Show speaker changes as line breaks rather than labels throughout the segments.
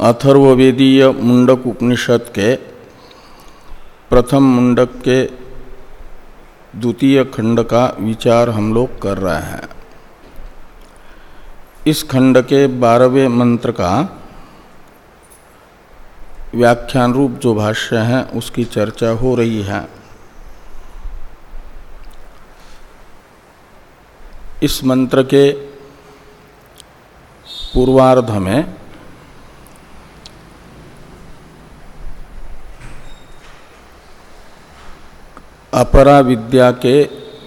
अथर्ववेदीय मुंडक उपनिषद के प्रथम मुंडक के द्वितीय खंड का विचार हम लोग कर रहे हैं। इस खंड के बारहवें मंत्र का व्याख्यान रूप जो भाष्य है, उसकी चर्चा हो रही है। इस मंत्र के पूर्वार्ध में अपरा विद्या के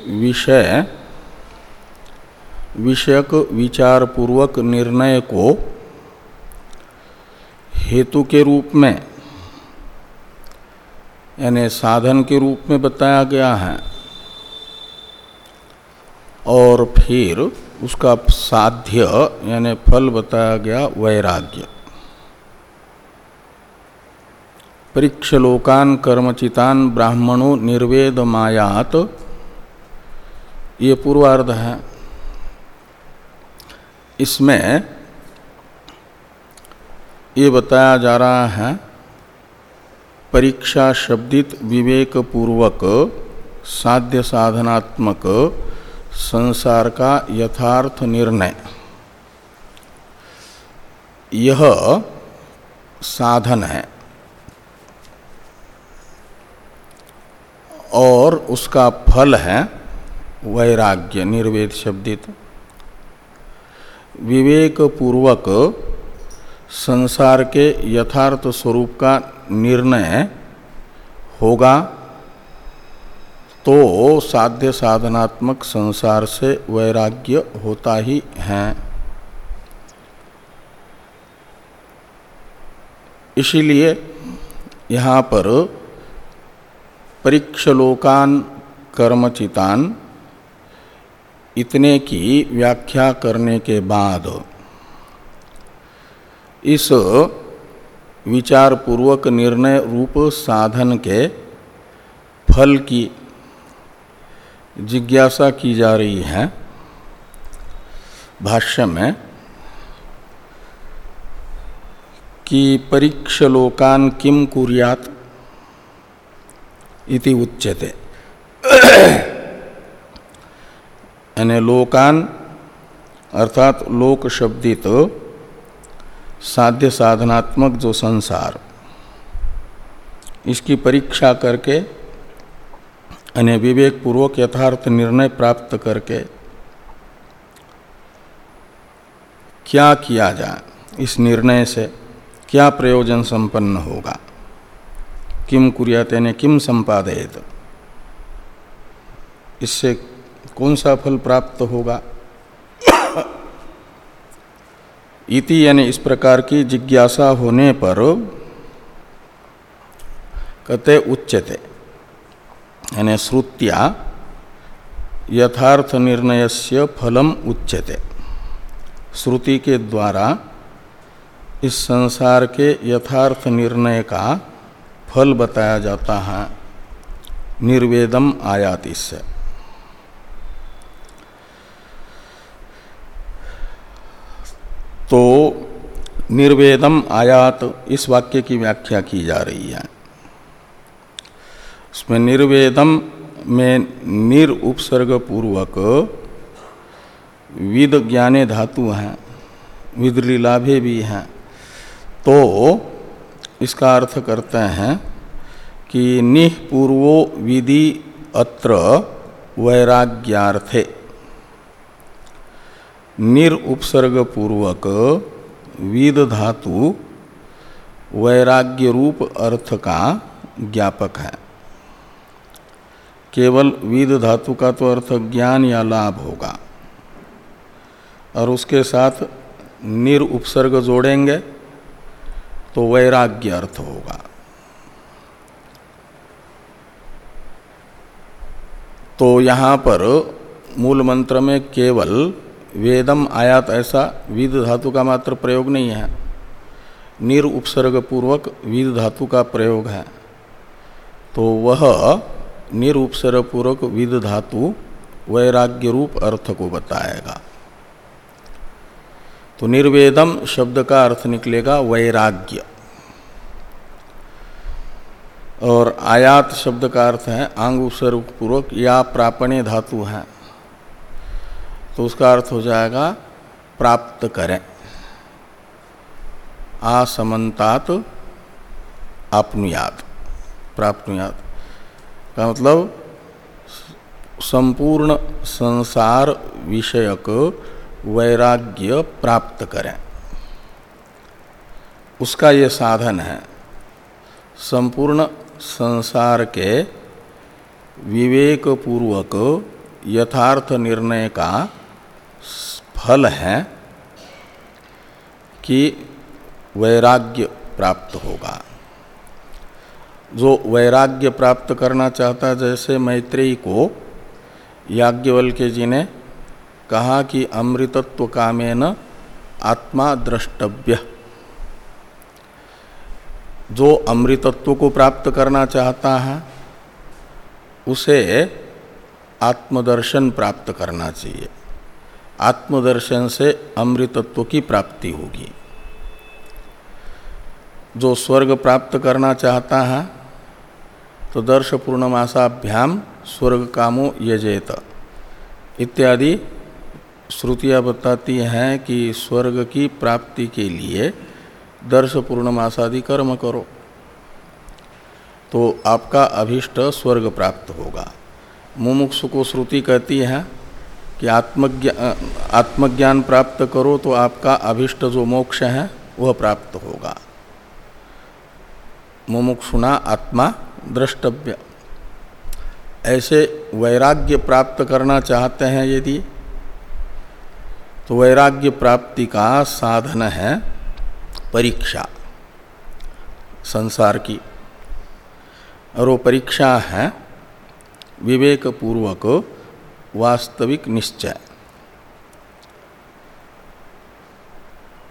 विषय, विषयक विचार पूर्वक निर्णय को हेतु के रूप में, यानी साधन के रूप में बताया गया है। और फिर उसका साध्य, यानी फल बताया गया, वैराग्य। परीक्षलोकान कर्मचितान ब्राह्मणों निर्वेद मायात ये पूर्वार्ध है। इसमें ये बताया जा रहा है, परीक्षा शब्दित विवेक पूर्वक साध्य साधनात्मक, संसार का यथार्थ निर्णय। यह साधन है। और उसका फल है वैराग्य, निर्वेद शब्दित। विवेक पूर्वक संसार के यथार्थ स्वरूप का निर्णय होगा तो साध्य साधनात्मक संसार से वैराग्य होता ही है। इसीलिए यहाँ पर परीक्षलोकान कर्मचितान इतने की व्याख्या करने के बाद इस विचार पूर्वक निर्णय रूप साधन के फल की जिज्ञासा की जा रही है। भाष्य में कि परीक्षलोकान किम कुरियात? इति उच्यते। यानी लोकान, अर्थात लोक शब्दित साध्य साधनात्मक जो संसार, इसकी परीक्षा करके, यानी विवेक पूर्वक यथार्थ निर्णय प्राप्त करके, क्या किया जाए, इस निर्णय से क्या प्रयोजन संपन्न होगा? किम कुरियात यानी किम संपादित इससे कौन सा फल प्राप्त होगा? इति यानी इस प्रकार की जिज्ञासा होने पर कहते उच्चते यानी श्रुत्या यथार्थ निर्णयस्य फलम उच्यते। श्रुति के द्वारा इस संसार के यथार्थ निर्णय का फल बताया जाता है। निर्वेदम आयात इससे। तो निर्वेदम आयात इस वाक्य की व्याख्या की जा रही है। उसमें निर्वेदम में निर उपसर्ग पूर्वक विद ज्ञाने धातु हैं, विदलीलाभे भी हैं। तो इसका अर्थ करते हैं कि निह पूर्वो विधि अत्र वैराग्यार्थे। निर उपसर्ग पूर्वक विद धातु वैराग्य रूप अर्थ का ज्ञापक है। केवल विद धातु का तो अर्थ ज्ञान या लाभ होगा। और उसके साथ निर उपसर्ग जोड़ेंगे। तो वैराग्य अर्थ होगा। तो यहाँ पर मूल मंत्र में केवल वेदम आयात ऐसा विद धातु का मात्र प्रयोग नहीं है। निर उपसर्ग पूर्वक विद धातु का प्रयोग है। तो वह निर उपसर्ग पूर्वक धातु वैराग्य रूप अर्थ को बताएगा। तो निर्वेदम शब्द का अर्थ निकलेगा वैराग्य। और आयात शब्द का अर्थ है आंग पूर्वक या प्रापणे धातु है। तो उसका अर्थ हो जाएगा प्राप्त करें। आसमंतात आपनुयात। प्राप्नुयात का मतलब संपूर्ण संसार विषयक वैराग्य प्राप्त करें। उसका ये साधन है, संपूर्ण संसार के विवेक पूर्वक यथार्थ निर्णय का फल है कि वैराग्य प्राप्त होगा। जो वैराग्य प्राप्त करना चाहता जैसे मैत्रेयी को याज्ञवल्क्य जी ने कहा कि अमृतत्व कामेन आत्मा द्रष्टव्य जो अमृतत्व को प्राप्त करना चाहता है, उसे आत्मदर्शन प्राप्त करना चाहिए। आत्मदर्शन से अमृतत्व की प्राप्ति होगी। जो स्वर्ग प्राप्त करना चाहता है तो दर्श पूर्णमासाभ्याम स्वर्ग कामो यजेत। इत्यादि श्रुतियाँ बताती हैं कि स्वर्ग की प्राप्ति के लिए दर्श पूर्णमासादि कर्म करो। तो आपका अभिष्ट स्वर्ग प्राप्त होगा। मुमुक्षु को श्रुति कहती है कि आत्मज्ञान आत्मज्ञान प्राप्त करो तो आपका अभिष्ट जो मोक्ष है, वह प्राप्त होगा। मुमुक्षुना आत्मा द्रष्टव्य। ऐसे वैराग्य प्राप्त करना चाहते हैं यदि तो वैराग्य प्राप्ति का साधन है परीक्षा संसार की। और वो परीक्षा है विवेक पूर्वक वास्तविक निश्चय।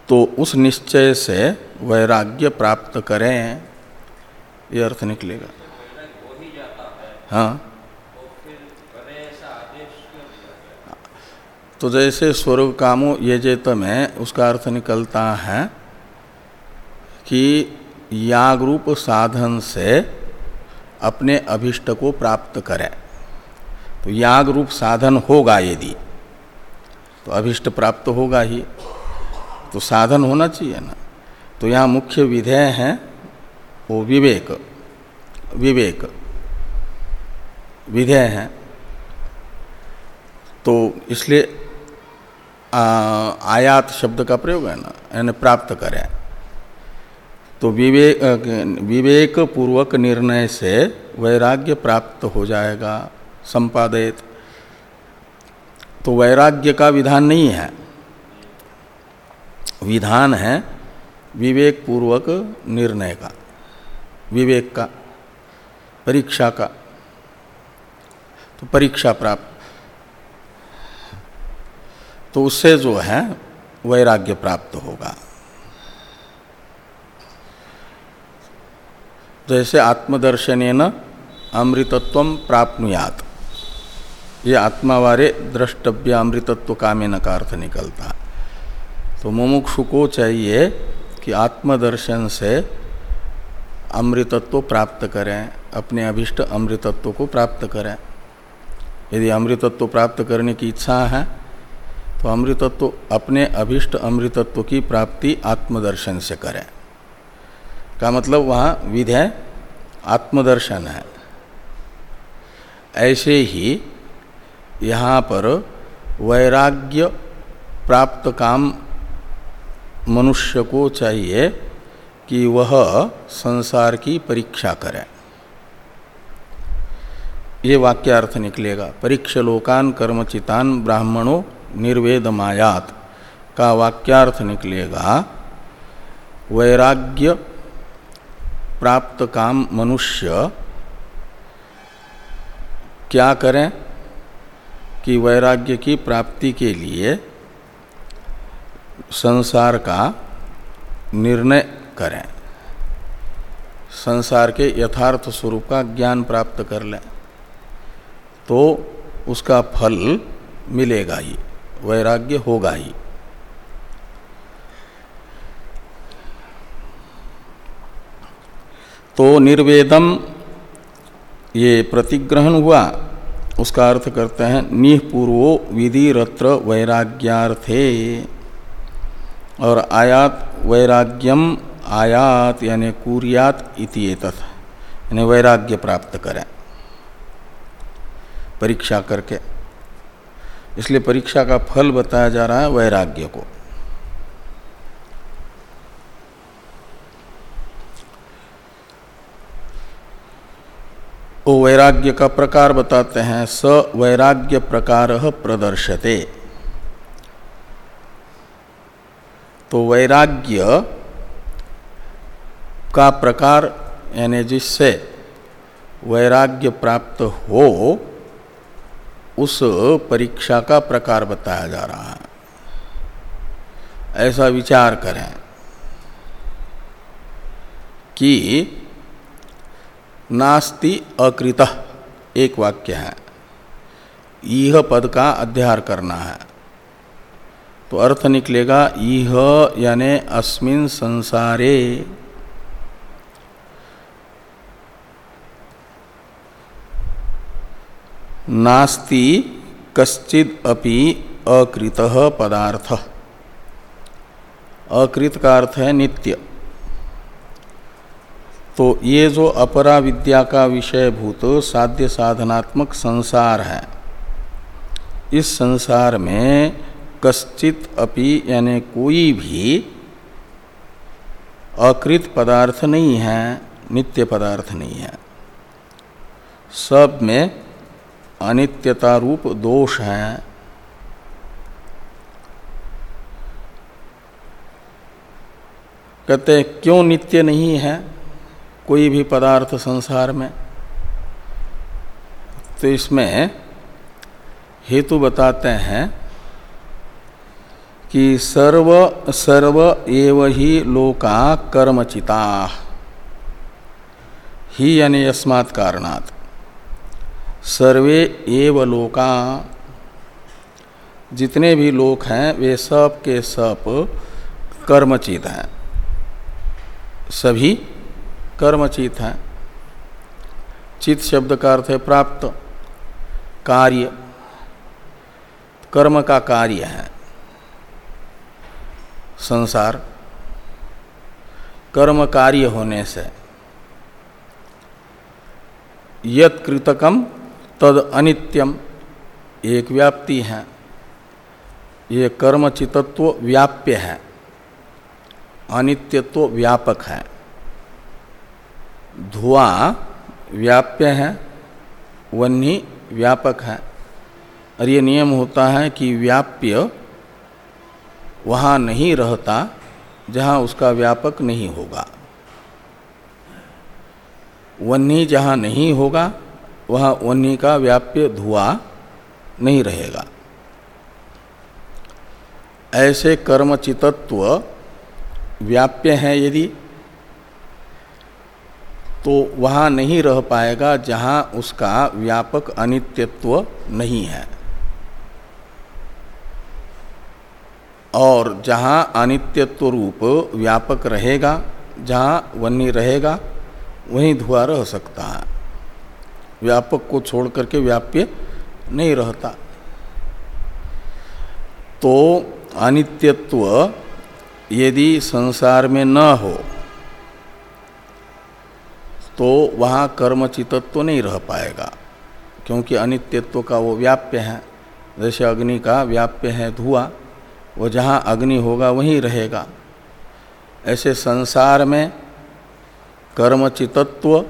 तो उस निश्चय से वैराग्य प्राप्त करें ये अर्थ निकलेगा। हाँ। तो जैसे स्वर्ग कामो यजेत में उसका अर्थ निकलता है कि याग रूप साधन से अपने अभिष्ट को प्राप्त करें। तो याग रूप साधन होगा यदि तो अभिष्ट प्राप्त होगा ही। तो साधन होना चाहिए ना। तो यहाँ मुख्य विधेय है वो विवेक विवेक विधेय है। तो इसलिए आयात शब्द का प्रयोग है ना, यानी प्राप्त करें। तो विवेक विवेक पूर्वक निर्णय से वैराग्य प्राप्त हो जाएगा, संपादित। तो वैराग्य का विधान नहीं है। विधान है विवेक पूर्वक निर्णय का, विवेक का, परीक्षा का। तो परीक्षा प्राप्त। तो उससे जो है, वैराग्य प्राप्त होगा। जैसे आत्मदर्शन न अमृतत्व प्राप्नुयात। ये आत्मावारे द्रष्टव्य अमृतत्व कामेन का अर्थ निकलता। तो मुमुक्षु को चाहिए कि आत्मदर्शन से अमृतत्व प्राप्त करें, अपने अभिष्ट अमृतत्व को प्राप्त करें। यदि अमृतत्व प्राप्त करने की इच्छा है तो अमृतत्व, अपने अभिष्ट अमृतत्व की प्राप्ति आत्मदर्शन से करें। का मतलब वहाँ विधेय आत्मदर्शन है। ऐसे ही यहाँ पर वैराग्य प्राप्त काम मनुष्य को चाहिए कि वह संसार की परीक्षा करे। ये वाक्यार्थ निकलेगा। परीक्ष लोकान कर्मचितान ब्राह्मणों निर्वेदमायात। का वाक्यार्थ निकलेगा, वैराग्य प्राप्त काम मनुष्य क्या करें कि वैराग्य की प्राप्ति के लिए संसार का निर्णय करें। संसार के यथार्थ स्वरूप का ज्ञान प्राप्त कर लें तो उसका फल मिलेगा ही। वैराग्य होगा ही। तो निर्वेदम, ये प्रतिग्रहण हुआ, उसका अर्थ करते हैं निःपूर्वो विधिरत्र वैराग्यार्थे। और आयात वैराग्यम, आयात यानि कुरियात इति यानी वैराग्य प्राप्त करें। परीक्षा करके। इसलिए परीक्षा का फल बताया जा रहा है वैराग्य को। वो वैराग्य का प्रकार बताते हैं, स वैराग्य प्रकार प्रदर्शते। तो वैराग्य का प्रकार यानी जिससे वैराग्य प्राप्त हो उस परीक्षा का प्रकार बताया जा रहा है। ऐसा विचार करें कि नास्ति अकृत एक वाक्य है। यह पद का अध्यार करना है। तो अर्थ निकलेगा यह यानि अस्मिन संसारे नास्ति कश्चिद अपि अकृत पदार्थ। अकृत का अर्थ है नित्य। तो ये जो अपरा विद्या का विषय भूत साध्य साधनात्मक संसार है, इस संसार में कश्चित अपि यानी कोई भी अकृत पदार्थ नहीं है, नित्य पदार्थ नहीं है। सब में अनित्यता रूप दोष है। कहते क्यों नित्य नहीं है कोई भी पदार्थ संसार में? तो इसमें हेतु बताते हैं कि सर्व सर्व एव ही लोका कर्मचिता। ही यानी यस्मात् कारणात्। सर्वे एव लोका। जितने भी लोक हैं, वे सब के सब कर्मचित हैं। सभी कर्मचित हैं। चित शब्द का अर्थ है प्राप्त, कार्य, कर्म का कार्य है। संसार, कर्म कार्य होने से यत कृतकम तद अनित्यम। एक व्याप्ति है। ये कर्मचितत्व व्याप्य है। अनित्यत्व व्यापक है। धुआँ व्याप्य है वन्नी व्यापक है। और ये नियम होता है कि व्याप्य वहाँ नहीं रहता, जहाँ उसका व्यापक नहीं होगा। वन्नी जहाँ नहीं होगा वहाँ वन्नी का व्याप्य धुआँ नहीं रहेगा। ऐसे कर्मचितत्व व्याप्य है यदि तो वहाँ नहीं रह पाएगा जहाँ उसका व्यापक अनित्यत्व नहीं है। और जहाँ अनित्यत्व रूप व्यापक रहेगा, जहाँ वन्य रहेगा, वहीं धुआँ रह सकता है। व्यापक को छोड़ करके व्याप्य नहीं रहता। तो अनित्यत्व यदि संसार में न हो तो वहाँ कर्मचितत्व नहीं रह पाएगा, क्योंकि अनित्यत्व का वो व्याप्य है। जैसे अग्नि का व्याप्य है धुआँ, वो जहाँ अग्नि होगा वहीं रहेगा। ऐसे संसार में कर्मचितत्व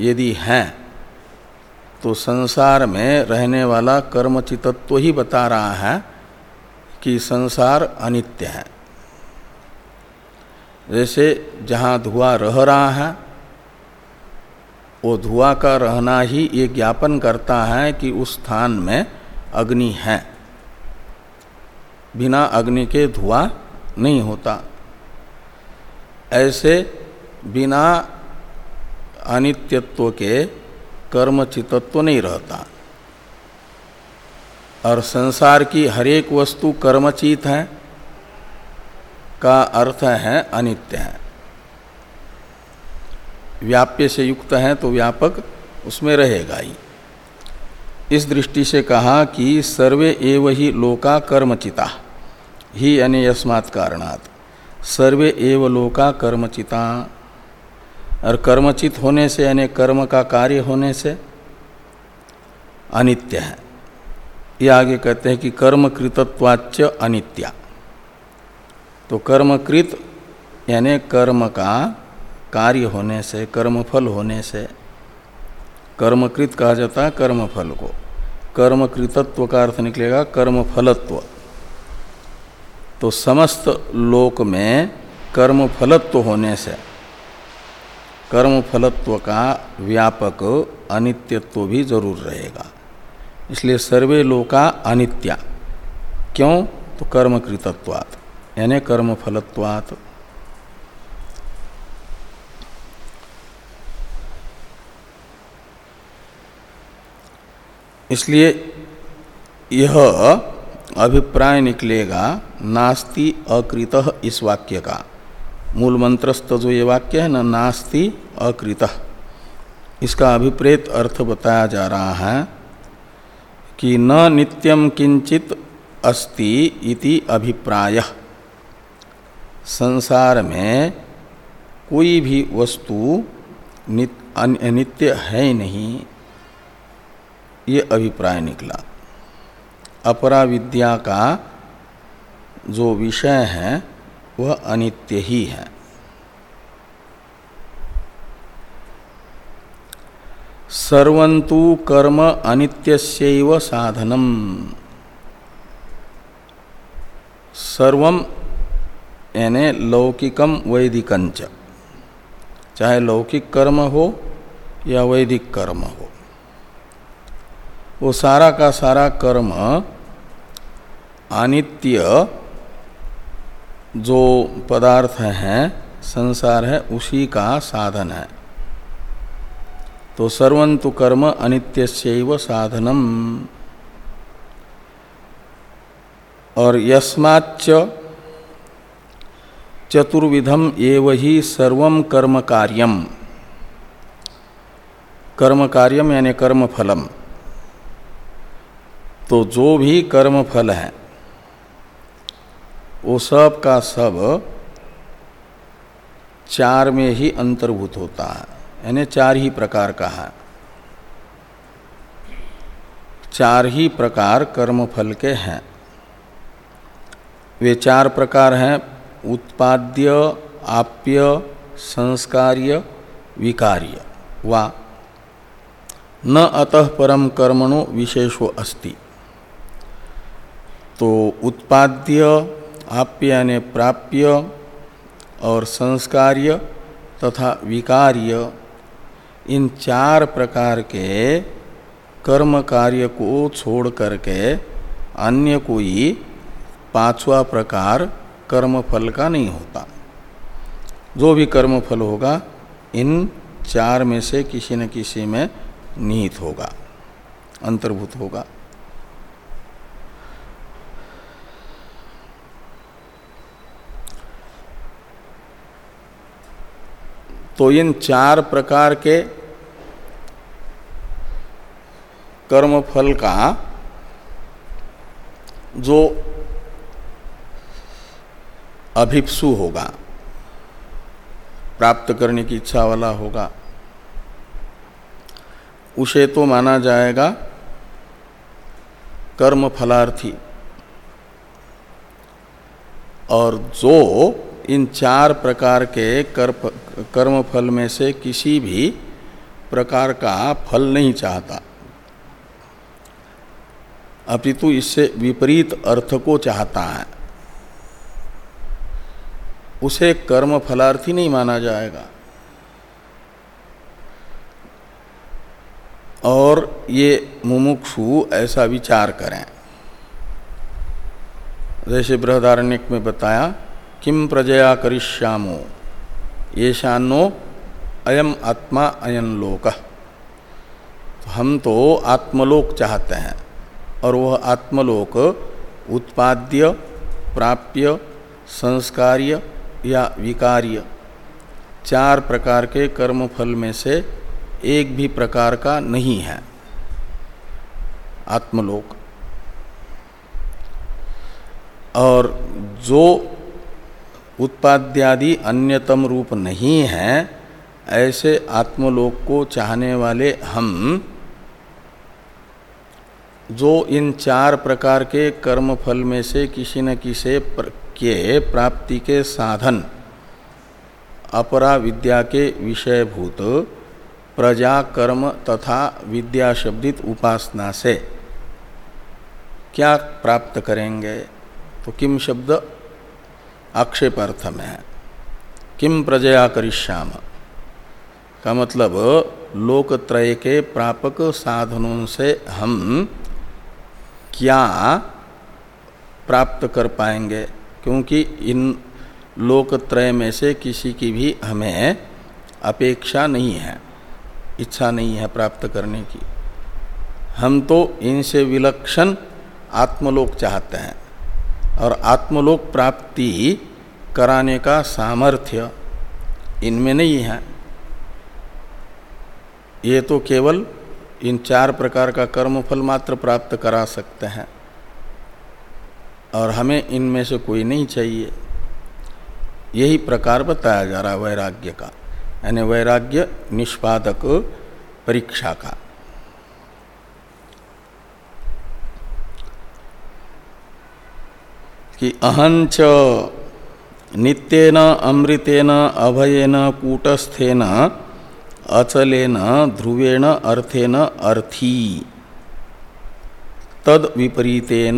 यदि हैं तो संसार में रहने वाला कर्मचितत्व ही बता रहा है कि संसार अनित्य है। जैसे जहाँ धुआँ रह रहा है, वो धुआँ का रहना ही ये ज्ञापन करता है कि उस स्थान में अग्नि है। बिना अग्नि के धुआँ नहीं होता। ऐसे बिना अनित्यत्व के कर्मचितत्व नहीं रहता। और संसार की हरेक वस्तु कर्मचित है, का अर्थ है अनित्य है। व्याप्य से युक्त है तो व्यापक उसमें रहेगा ही। इस दृष्टि से कहा कि सर्वे एव ही लोका कर्मचिता, ही यानी यस्मात् कारणात्। सर्वे एव लोका कर्मचिता। और कर्मचित होने से यानी कर्म का कार्य होने से अनित्य है। ये आगे कहते हैं कि कर्मकृतत्वाच्य अनित्या। तो कर्मकृत यानी कर्म का कार्य होने से, कर्मफल होने से, कर्मकृत कहा जाता है कर्मफल को। कर्मकृतत्व का अर्थ निकलेगा कर्मफलत्व। तो समस्त लोक में कर्मफलत्व होने से कर्मफलत्व का व्यापक अनित्यत्व भी ज़रूर रहेगा। इसलिए सर्वे लोका अनित्या। क्यों? तो कर्मकृतत्वात्। यानी कर्मफलत्वात्। इसलिए यह अभिप्राय निकलेगा, नास्ति अकृत इस वाक्य का। मूल मंत्रस्थ जो ये वाक्य है, ना नास्ति अकृत। इसका अभिप्रेत अर्थ बताया जा रहा है कि न नित्यम किंचित अस्ति इति अभिप्राय। संसार में कोई भी वस्तु नित्य है नहीं, ये अभिप्राय निकला। अपरा विद्या का जो विषय है वह अनित्य ही है। सर्वंतु कर्म अनित्यस्यैव साधनम। सर्वम यानी लौकिकम वैदिकंच चाहे लौकिक कर्म हो या वैदिक कर्म हो। वो सारा का सारा कर्म अनित्य जो पदार्थ है, संसार है, उसी का साधन है। तो सर्वंतु कर्म अनित्य साधनम। और यस्माच्च चतुर्विधम एव ही सर्व कर्म कार्यम। कर्म कार्यम यानी कर्म फलम तो जो भी कर्म फल है वो सब का सब चार में ही अंतर्भूत होता है। यानी चार ही प्रकार का है। चार ही प्रकार कर्म फल के हैं। वे चार प्रकार हैं, उत्पाद्य, आप्य, संस्कार्य, विकार्य। वा, न अतः परम कर्मणो विशेषो अस्ति। तो उत्पाद्य आप्य यानी प्राप्य और संस्कार्य तथा विकार्य। इन चार प्रकार के कर्म कार्य को छोड़ करके अन्य कोई पांचवा प्रकार कर्म फल का नहीं होता। जो भी कर्म फल होगा, इन चार में से किसी न किसी में निहित होगा, अंतर्भूत होगा। तो इन चार प्रकार के कर्म फल का जो अभिप्सु होगा, प्राप्त करने की इच्छा वाला होगा, उसे तो माना जाएगा कर्म फलार्थी और जो इन चार प्रकार के कर्म फल में से किसी भी प्रकार का फल नहीं चाहता। अपितु इससे विपरीत अर्थ को चाहता है। उसे कर्म फलार्थी नहीं माना जाएगा। और ये मुमुक्षु ऐसा विचार करें। जैसे बृहदारण्यक में बताया किम प्रजया करिष्यामो। ये शानो अयम आत्मा अयन लोक। तो हम तो आत्मलोक चाहते हैं और वह आत्मलोक उत्पाद्य, प्राप्य, संस्कार्य या विकार्य चार प्रकार के कर्म फल में से एक भी प्रकार का नहीं है। आत्मलोक। और जो उत्पाद्यादि अन्यतम रूप नहीं है, ऐसे आत्मलोक को चाहने वाले हम, जो इन चार प्रकार के कर्म फल में से किसी न किसी के प्राप्ति के साधन, अपरा विद्या के विषयभूत, प्रजा कर्म तथा विद्या शब्दित उपासना से, क्या प्राप्त करेंगे? तो किम शब्द? आक्षेप अर्थ में है किम प्रजया करिष्याम? का मतलब लोकत्रय के प्रापक साधनों से हम क्या प्राप्त कर पाएँगे? क्योंकि इन लोकत्रय में से किसी की भी हमें अपेक्षा नहीं है, इच्छा नहीं है प्राप्त करने की। हम तो इनसे विलक्षण आत्मलोक चाहते हैं और आत्मलोक प्राप्ति कराने का सामर्थ्य इनमें नहीं है। ये तो केवल इन चार प्रकार का कर्म फल मात्र प्राप्त करा सकते हैं और हमें इनमें से कोई नहीं चाहिए। यही प्रकार बताया जा रहा वैराग्य का, यानी वैराग्य निष्पादक परीक्षा का। कि अहंच नित्येन, अमृतेन, अभयेन, कूटस्थेन, अचलेन, ध्रुवेण, अर्थेन, अर्थी। तद विपरीतेन।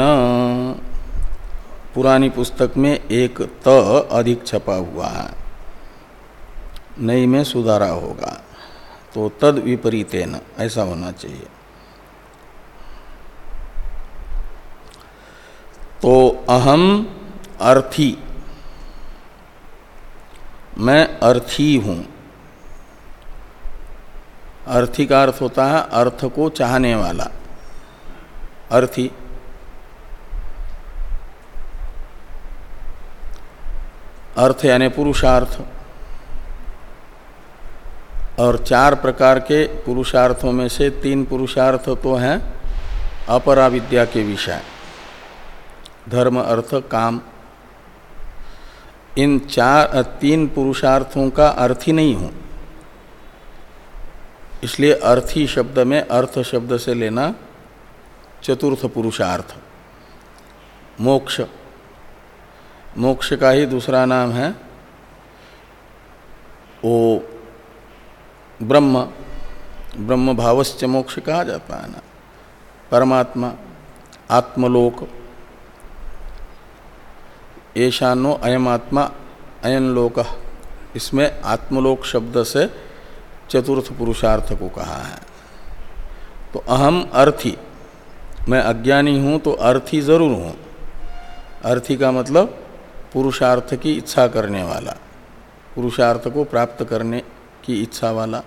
पुरानी पुस्तक में एक त अधिक छपा हुआ है। नई में सुधारा होगा। तो तद विपरीतेन, ऐसा होना चाहिए। तो अहम अर्थी मैं अर्थी हूँ। अर्थी का अर्थ होता है अर्थ को चाहने वाला। अर्थी। अर्थ यानी पुरुषार्थ। और चार प्रकार के पुरुषार्थों में से तीन पुरुषार्थ तो हैं अपरा विद्या के विषय। धर्म, अर्थ, काम। इन चार तीन पुरुषार्थों का अर्थ ही नहीं हूँ। इसलिए अर्थी शब्द में अर्थ शब्द से लेना चतुर्थ पुरुषार्थ। मोक्ष। मोक्ष का ही दूसरा नाम है वो ब्रह्म। ब्रह्म भावश्च मोक्ष कहा जाता है ना? परमात्मा, आत्मलोक। ऐशानो अयम आत्मा अयन लोक। इसमें आत्मलोक शब्द से चतुर्थ पुरुषार्थ को कहा है। तो अहम अर्थी, मैं अज्ञानी हूँ तो अर्थी ज़रूर हूँ। अर्थी का मतलब पुरुषार्थ की इच्छा करने वाला, पुरुषार्थ को प्राप्त करने की इच्छा वाला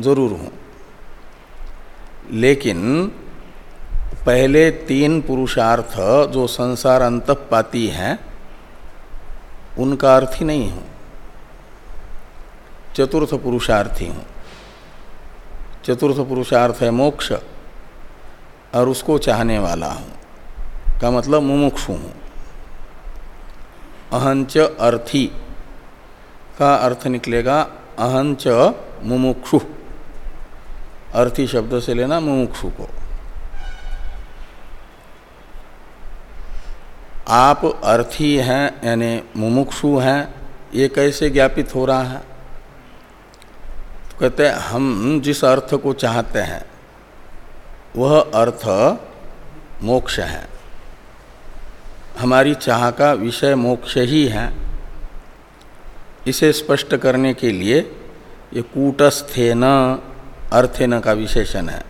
ज़रूर हूँ। लेकिन पहले तीन पुरुषार्थ जो संसार अंतपाती हैं उनका अर्थ नहीं हूँ। चतुर्थ पुरुषार्थी हूँ। चतुर्थ पुरुषार्थ है मोक्ष, और उसको चाहने वाला हूँ। का मतलब मुमुक्षु हूँ। अहंच अर्थी का अर्थ निकलेगा अहंच मुमुक्षु। अर्थी शब्द से लेना मुमुक्षु को। आप अर्थी हैं, यानी मुमुक्षु हैं, ये कैसे ज्ञापित हो रहा है? तो कहते हैं, हम जिस अर्थ को चाहते हैं, वह अर्थ मोक्ष है। हमारी चाह का विषय मोक्ष ही है। इसे स्पष्ट करने के लिए ये कूटस्थेन, अर्थेन का विशेषण है।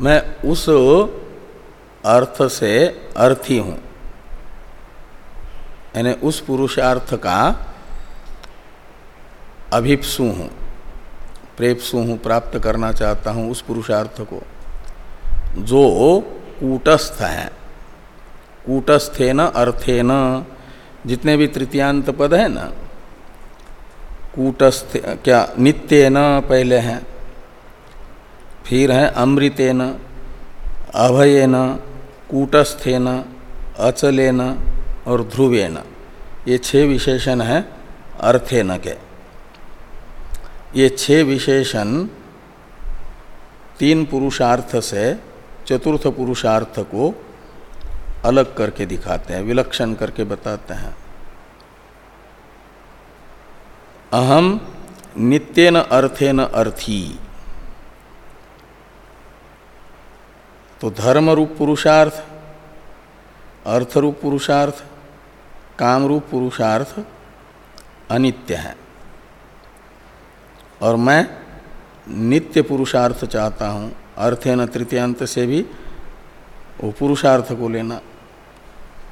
मैं उस अर्थ से अर्थी हूँ। यानी उस पुरुषार्थ का अभिप्सु हूँ, प्रेपसु हूँ, प्राप्त करना चाहता हूँ उस पुरुषार्थ को। जो कूटस्थ है कूटस्थे न अर्थे न जितने भी तृतीयांत पद है ना, कूटस्थ, क्या नित्य न पहले हैं, फिर है अमृतेन, अभयन, कूटस्थेन, अचलेन और ध्रुवेन ये छह विशेषण हैं, अर्थेन के। ये छह विशेषण तीन पुरुषार्थ से चतुर्थ पुरुषार्थ को अलग करके दिखाते हैं, विलक्षण करके बताते हैं। अहम नित्यन अर्थेन अर्थी। तो धर्म रूप पुरुषार्थ अर्थ रूप पुरुषार्थ काम रूप पुरुषार्थ अनित्य है। और मैं नित्य पुरुषार्थ चाहता हूँ। अर्थ अर्थेन तृतीयांत से भी वो पुरुषार्थ को लेना।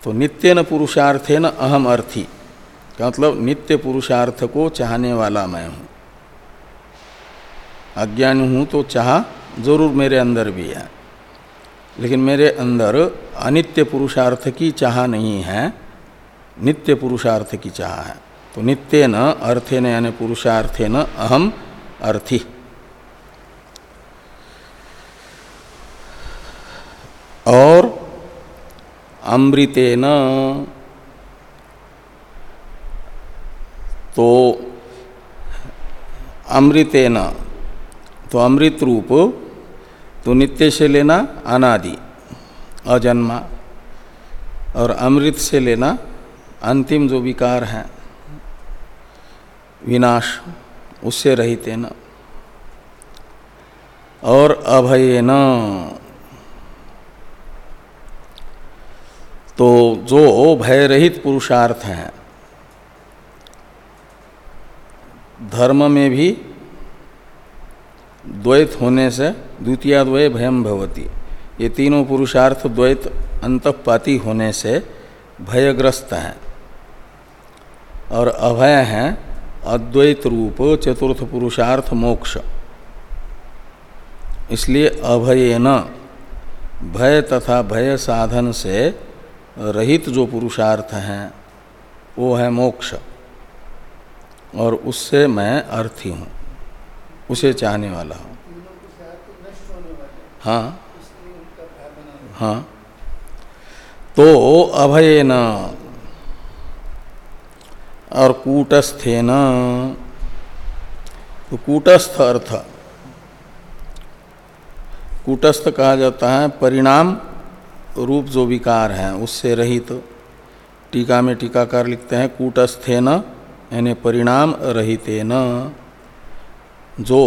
तो नित्य न पुरुषार्थे न अहम अर्थी का मतलब नित्य पुरुषार्थ को चाहने वाला मैं हूँ। अज्ञान हूँ तो चाह ज़रूर मेरे अंदर भी है। लेकिन मेरे अंदर अनित्य पुरुषार्थ की चाह नहीं है। नित्य पुरुषार्थ की चाह है। तो नित्य न, अर्थे न यानी पुरुषार्थे न, अहम अर्थी। और अमृतेन तो अमृतेन तो अमृत रूप तो नित्य से लेना अनादि, अजन्मा, और अमृत से लेना अंतिम जो विकार है, विनाश, उससे रहित न। और अभय न। तो जो भय रहित पुरुषार्थ हैं, धर्म में भी द्वैत होने से द्वितीय द्वय भयम भवती। ये तीनों पुरुषार्थ द्वैत अंतपाती होने से भयग्रस्त हैं। और अभय हैं, अद्वैत रूप, चतुर्थ पुरुषार्थ, मोक्ष। इसलिए अभय न भय तथा भय साधन से रहित जो पुरुषार्थ हैं, वो है मोक्ष। और उससे मैं अर्थी हूँ, उसे चाहने वाला हूँ। हाँ। हाँ। तो अभय न और कूटस्थे न तो कूटस्थ अर्थ। कूटस्थ कहा जाता है, परिणाम रूप जो विकार हैं, उससे रहित। तो टीका में टीकाकार लिखते हैं कूटस्थे न यानी परिणाम रहिते न जो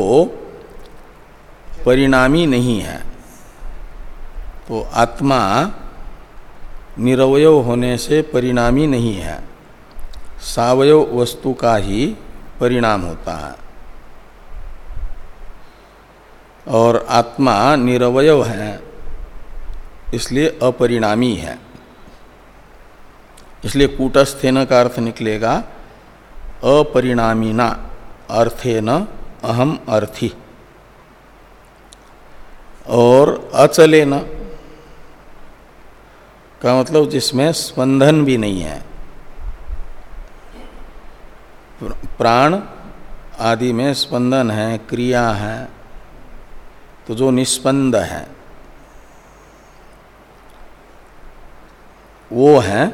परिणामी नहीं है तो आत्मा निरवय होने से परिणामी नहीं है। सावयव वस्तु का ही परिणाम होता है। और आत्मा निरवय है, इसलिए अपरिणामी है। इसलिए कूटस्थेन का अर्थ निकलेगा, अपरिणामीना अर्थेन अहम अर्थी। और अचलेन का मतलब जिसमें स्पंदन भी नहीं है। प्राण आदि में स्पंदन है, क्रिया है तो जो निस्पंद है, वो है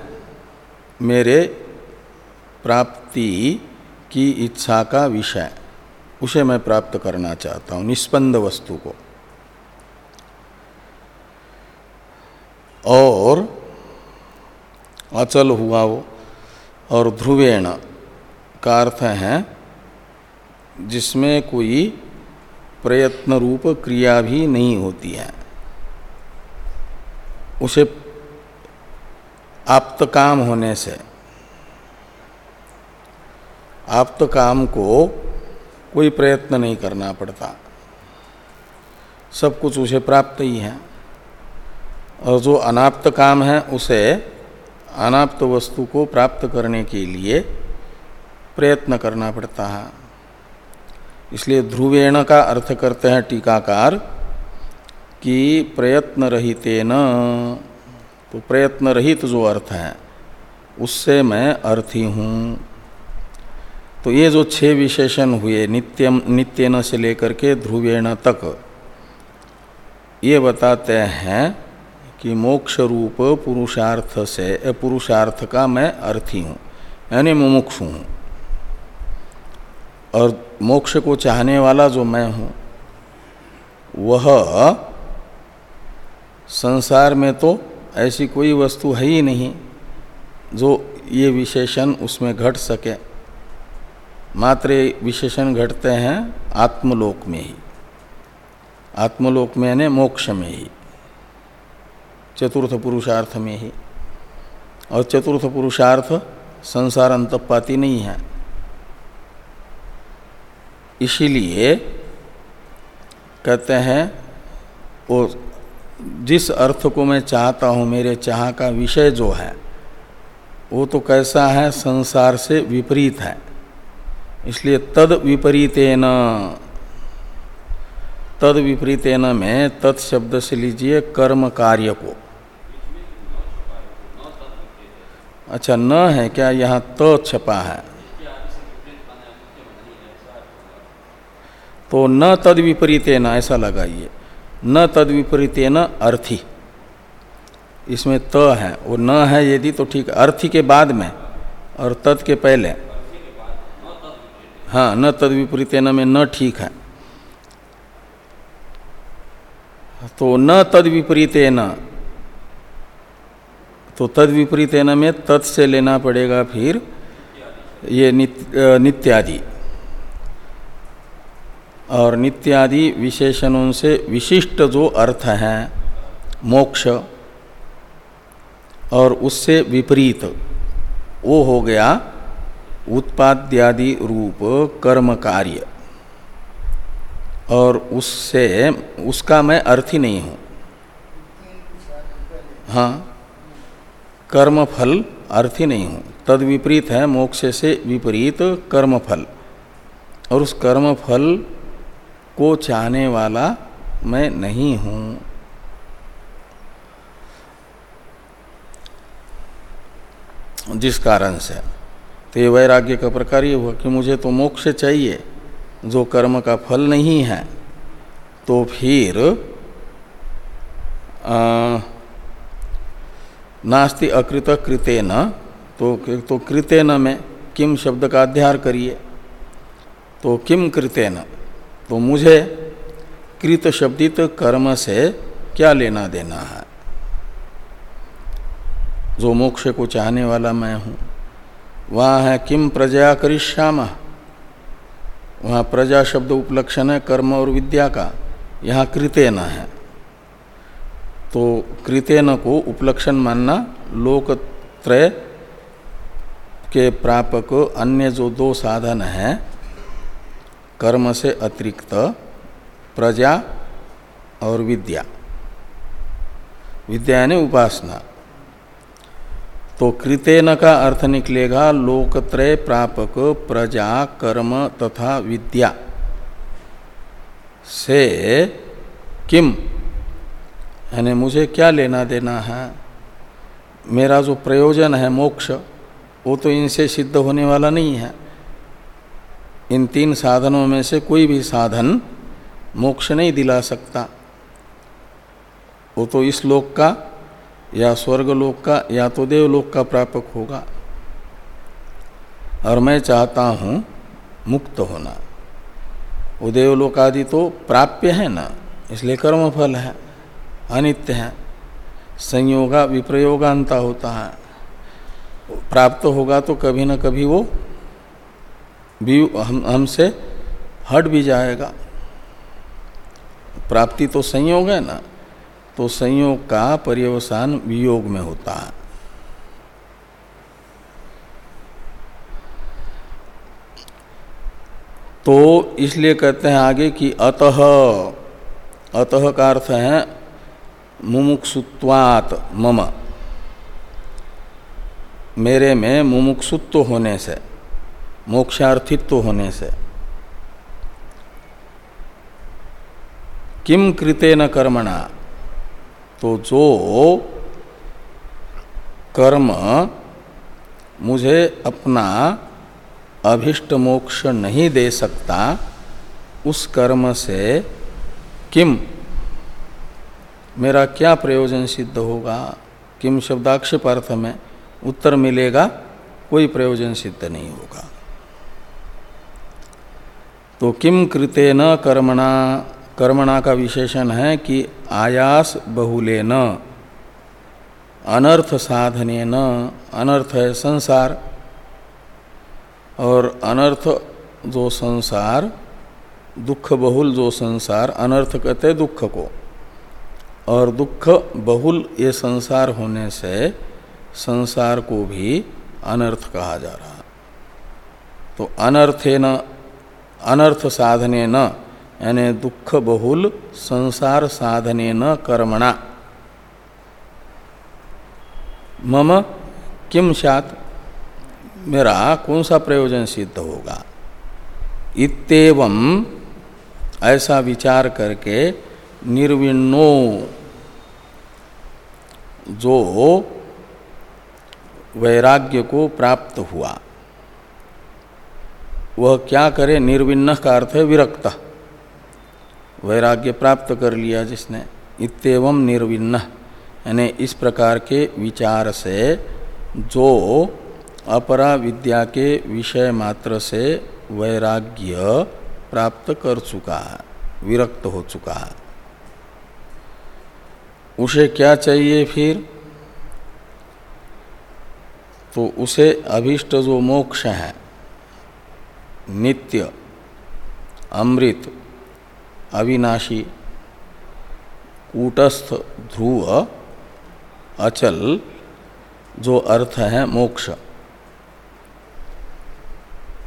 मेरे प्राप्ति की इच्छा का विषय। उसे मैं प्राप्त करना चाहता हूँ निष्पन्द वस्तु को। और अचल हुआ वो, और ध्रुवेण का अर्थ है जिसमें कोई प्रयत्न रूप क्रिया भी नहीं होती है। उसे आप्त काम होने से, आप्त काम को कोई प्रयत्न नहीं करना पड़ता। सब कुछ उसे प्राप्त ही है। और जो अनाप्त काम है, उसे अनाप्त वस्तु को प्राप्त करने के लिए प्रयत्न करना पड़ता है। इसलिए ध्रुवेण का अर्थ करते हैं टीकाकार कि प्रयत्न रहित न तो प्रयत्न रहित जो अर्थ है, उससे मैं अर्थी हूँ। तो ये जो छह विशेषण हुए, नित्यम, नित्यन से लेकर के ध्रुवेण तक, ये बताते हैं कि मोक्ष रूप पुरुषार्थ से, पुरुषार्थ का मैं अर्थी हूँ, यानी मुमुक्षु हूँ। और मोक्ष को चाहने वाला जो मैं हूँ, वह संसार में तो ऐसी कोई वस्तु है ही नहीं जो ये विशेषण उसमें घट सके। मात्र विशेषण घटते हैं आत्मलोक में ही। आत्मलोक में यानी मोक्ष में ही। चतुर्थ पुरुषार्थ में ही। और चतुर्थ पुरुषार्थ संसार अंतपाती नहीं है। इसीलिए कहते हैं वो जिस अर्थ को मैं चाहता हूँ, मेरे चाह का विषय जो है, वो तो कैसा है, संसार से विपरीत है। इसलिए तद विपरीत विपरीतेन, तद विपरीतेन में तत् शब्द से लीजिए कर्म कार्य को। अच्छा न है क्या, यहाँ त तो छपा है? तो न तद विपरीतेन, ऐसा लगाइए। न तद विपरीतेन अर्थी। इसमें त है, वो न है यदि तो ठीक, अर्थी के बाद में और तद के पहले। हाँ न तद विपरीतेन में न ठीक है। तो न तद विपरीतेन तो तद विपरीतेन में तत् से लेना पड़ेगा फिर ये नित्य नित्यादि। और नित्यादि विशेषणों से विशिष्ट जो अर्थ है, मोक्ष और उससे विपरीत, वो हो गया उत्पाद्यादि रूप कर्म कार्य। और उससे, उसका मैं अर्थ ही नहीं हूँ। हाँ कर्म फल अर्थ ही नहीं हूँ। तद विपरीत है, मोक्ष से विपरीत कर्म फल और उस कर्म फल को चाहने वाला मैं नहीं हूँ। जिस कारण से। तो ये वैराग्य का प्रकार ये हुआ कि मुझे तो मोक्ष चाहिए, जो कर्म का फल नहीं है। तो फिर नास्ति अकृत कृते न तो तो न में किम शब्द का अध्यार करिए। तो किम कृते न तो मुझे कृत शब्दित कर्म से क्या लेना देना है? जो मोक्ष को चाहने वाला मैं हूँ, वहाँ है किम प्रजा करिष्याम? वहाँ प्रजा शब्द उपलक्षण है कर्म और विद्या का, यहाँ कृतेन है। तो कृतेन को उपलक्षण मानना लोकत्रय के प्रापक अन्य जो दो साधन हैं कर्म से अतिरिक्त प्रजा और विद्या। विद्या यानी उपासना। तो कृतेन का अर्थ निकलेगा लोकत्रय प्रापक प्रजा कर्म तथा विद्या। से किम? यानी मुझे क्या लेना देना है? मेरा जो प्रयोजन है मोक्ष, वो तो इनसे सिद्ध होने वाला नहीं है। इन तीन साधनों में से कोई भी साधन मोक्ष नहीं दिला सकता। वो तो इस लोक का, या स्वर्गलोक का, या तो देवलोक का प्रापक होगा। और मैं चाहता हूँ मुक्त होना। वो देवलोक आदि तो प्राप्य है ना, इसलिए कर्मफल है, अनित्य है। संयोगा, विप्रयोगांता होता है। प्राप्त होगा तो कभी न कभी वो भी हम, हमसे हट भी जाएगा। प्राप्ति तो संयोग है ना तो संयोग का पर्यवसान वियोग में होता है। तो इसलिए कहते हैं आगे कि अतः अतः का अर्थ है मुमुक्षुत्वात, मम। मेरे में मुमुक्षुत्व होने से। मोक्षार्थित्व होने से। किम कृते न कर्मणा? तो जो कर्म मुझे अपना अभिष्ट मोक्ष नहीं दे सकता, उस कर्म से किम मेरा क्या प्रयोजन सिद्ध होगा? किम शब्दाक्षेप अर्थ में उत्तर मिलेगा? कोई प्रयोजन सिद्ध नहीं होगा। तो किम कृते न कर्मणा? कर्मणा का विशेषण है कि आयास बहुले न, अनर्थ साधने न, अनर्थ है संसार। और अनर्थ जो संसार, दुख बहुल जो संसार, अनर्थ कहते दुख को। और दुख बहुल ये संसार होने से संसार को भी अनर्थ कहा जा रहा तो अनर्थे न अनर्थ साधने न, यानी दुख बहुल संसार साधने न कर्मणा। मम किम सात मेरा कौन सा प्रयोजन सिद्ध होगा? इतव ऐसा विचार करके निर्विण्णो, जो वैराग्य को प्राप्त हुआ। वह क्या करे? निर्विन्न का अर्थ है विरक्त। वैराग्य प्राप्त कर लिया जिसने। इतव निर्विन्न। यानी इस प्रकार के विचार से जो अपरा विद्या के विषय मात्र से वैराग्य प्राप्त कर चुका है, विरक्त हो चुका है। उसे क्या चाहिए फिर? तो उसे अभिष्ट जो मोक्ष है नित्य, अमृत, अविनाशी, कूटस्थ, ध्रुव, अचल, जो अर्थ है मोक्ष।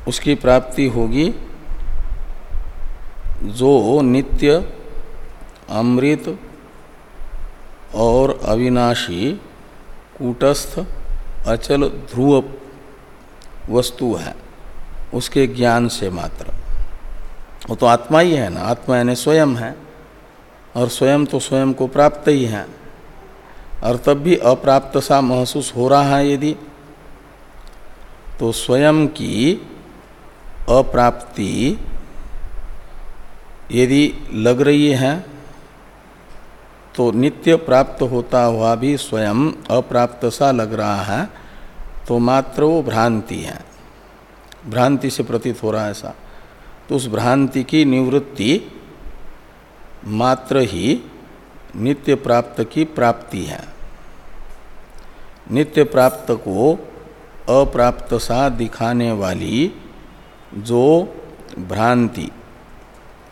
उसकी प्राप्ति होगी जो नित्य, अमृत और अविनाशी, कूटस्थ, अचल, ध्रुव वस्तु है। उसके ज्ञान से मात्र। वो तो आत्मा ही है ना, आत्मा यानी स्वयं है, और स्वयं तो स्वयं को प्राप्त ही है। और तब भी अप्राप्त सा महसूस हो रहा है यदि तो स्वयं की अप्राप्ति यदि लग रही है तो नित्य प्राप्त होता हुआ भी स्वयं अप्राप्त सा लग रहा है तो मात्र वो भ्रांति है। भ्रांति से प्रतीत हो रहा है ऐसा। तो उस भ्रांति की निवृत्ति मात्र ही नित्य प्राप्त की प्राप्ति है। नित्य प्राप्त को अप्राप्त सा दिखाने वाली जो भ्रांति,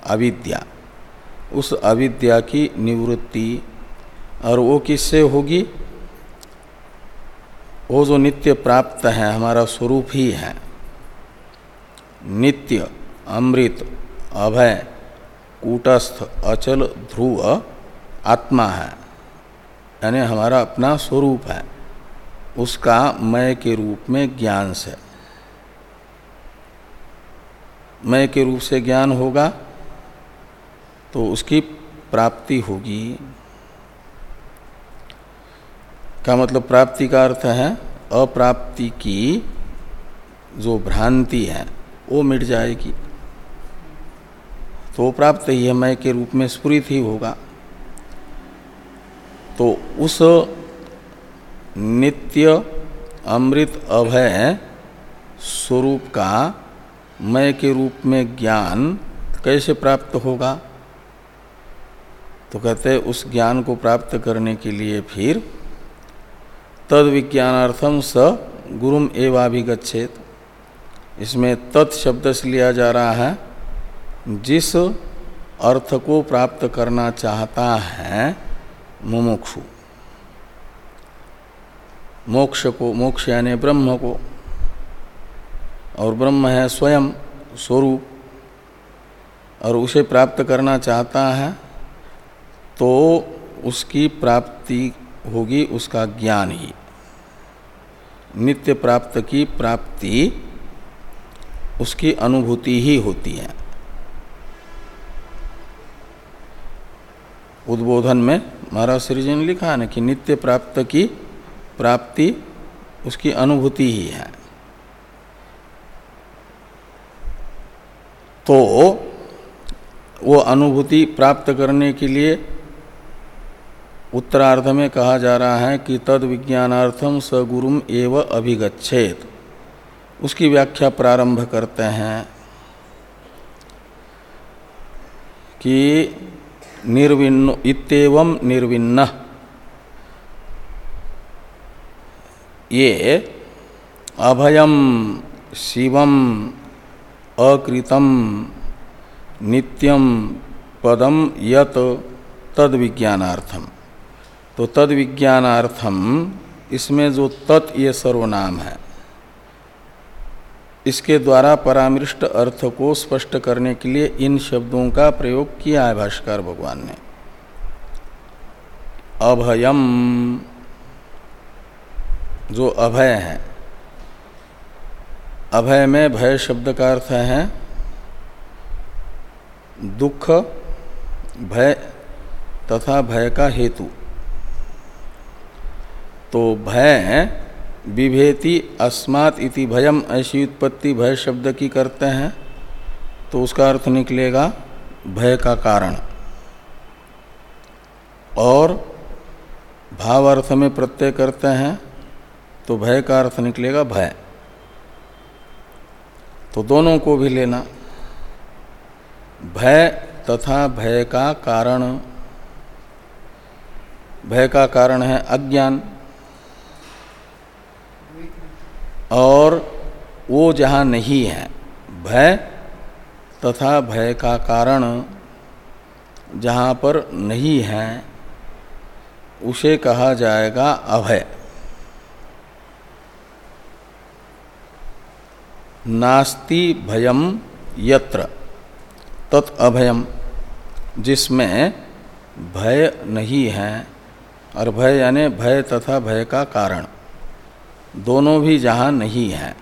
अविद्या, उस अविद्या की निवृत्ति, और वो किससे होगी? वो जो नित्य प्राप्त है, हमारा स्वरूप ही है। नित्य, अमृत, अभय, कूटस्थ, अचल, ध्रुव, आत्मा है। यानी हमारा अपना स्वरूप है। उसका मय के रूप में ज्ञान से। मय के रूप से ज्ञान होगा तो उसकी प्राप्ति होगी। का मतलब प्राप्ति का अर्थ है? अप्राप्ति की जो भ्रांति है वो मिट जाएगी। तो प्राप्त ही है मय के रूप में स्फुरित ही होगा। तो उस नित्य अमृत अभय स्वरूप का मय के रूप में ज्ञान कैसे प्राप्त होगा? तो कहते हैं, उस ज्ञान को प्राप्त करने के लिए फिर तद विज्ञानार्थम स गुरुम एवाभिगछेत इसमें तत् शब्द से लिया जा रहा है, जिस अर्थ को प्राप्त करना चाहता है, मुमुक्षु। मोक्ष को, मोक्ष यानी ब्रह्म को, और ब्रह्म है स्वयं, स्वरूप, और उसे प्राप्त करना चाहता है तो उसकी प्राप्ति होगी उसका ज्ञान ही। नित्य प्राप्त की प्राप्ति उसकी अनुभूति ही होती है। उद्बोधन में महाराज श्री जी ने लिखा है ना कि नित्य प्राप्त की प्राप्ति उसकी अनुभूति ही है। तो वो अनुभूति प्राप्त करने के लिए उत्तरार्ध में कहा जा रहा है कि तद विज्ञानार्थम सगुरुम एव अभिगछेत उसकी व्याख्या प्रारंभ करते हैं कि निर्विन्न इतव निर्विन्न। ये अभयम शिवम अकृतम नित्यम पदम यत तद विज्ञानार्थम तो तद विज्ञानार्थम इसमें जो तत् ये सर्वनाम है इसके द्वारा परामृष्ट अर्थ को स्पष्ट करने के लिए इन शब्दों का प्रयोग किया है भाष्कर भगवान ने। अभयम, जो अभय है। अभय में भय शब्द का अर्थ है दुख, भय तथा भय का हेतु। तो भय विभेति अस्मात् इति भयम ऐसी उत्पत्ति भय शब्द की करते हैं तो उसका अर्थ निकलेगा भय का कारण। और भाव अर्थ में प्रत्यय करते हैं तो भय का अर्थ निकलेगा भय। तो दोनों को भी लेना। भय तथा भय का कारण। भय का कारण है अज्ञान। और वो जहाँ नहीं है, भय तथा भय का कारण जहाँ पर नहीं है, उसे कहा जाएगा अभय। नास्ति भयम यत्र, तत् अभयम, जिसमें भय नहीं है, और भय यानी भय तथा भय का कारण। दोनों भी जहाँ नहीं है।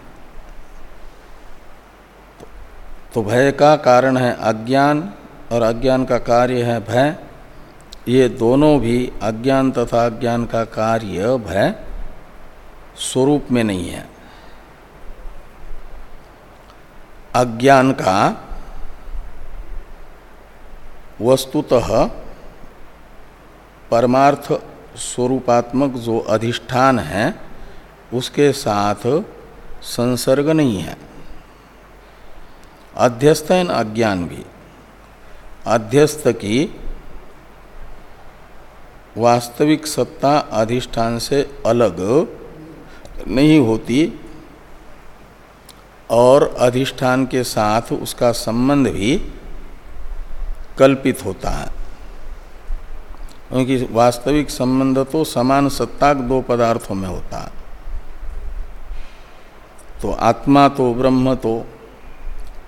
तो भय का कारण है अज्ञान और अज्ञान का कार्य है भय। ये दोनों भी अज्ञान तथा अज्ञान का कार्य भय स्वरूप में नहीं है। अज्ञान का वस्तुतः परमार्थ स्वरूपात्मक जो अधिष्ठान है उसके साथ संसर्ग नहीं है। अध्यस्त अज्ञान भी। अध्यस्त की वास्तविक सत्ता अधिष्ठान से अलग नहीं होती और अधिष्ठान के साथ उसका संबंध भी कल्पित होता है। क्योंकि वास्तविक संबंध तो समान सत्ताक दो पदार्थों में होता है। तो आत्मा तो ब्रह्म तो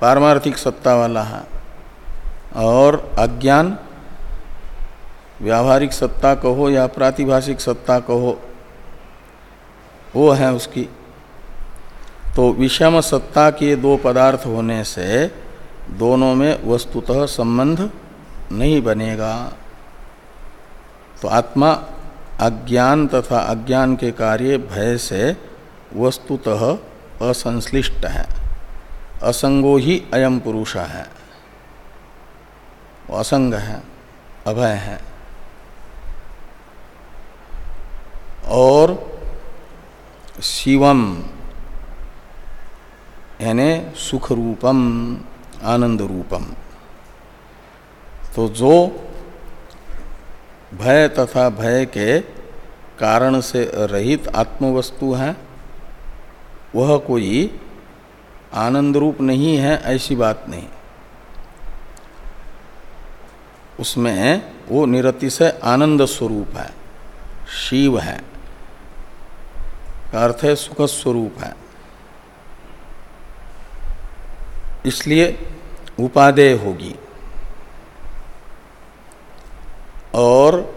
पारमार्थिक सत्ता वाला है। और अज्ञान, व्यावहारिक सत्ता कहो या प्रातिभाषिक सत्ता कहो, वो है उसकी। तो विषम सत्ता के दो पदार्थ होने से दोनों में वस्तुतः संबंध नहीं बनेगा। तो आत्मा अज्ञान तथा अज्ञान के कार्य भय से वस्तुतः असंश्लिष्ट है। असंगो ही अयम पुरुष है। असंग है, अभय है। और शिवम, यानी सुख रूपम आनंद रूपम तो जो भय तथा भय के कारण से रहित आत्मवस्तु है वह कोई आनंद रूप नहीं है, ऐसी बात नहीं। उसमें वो निरतिशय आनंद स्वरूप है, शिव है। अर्थ है सुख स्वरूप है। इसलिए उपादेय होगी। और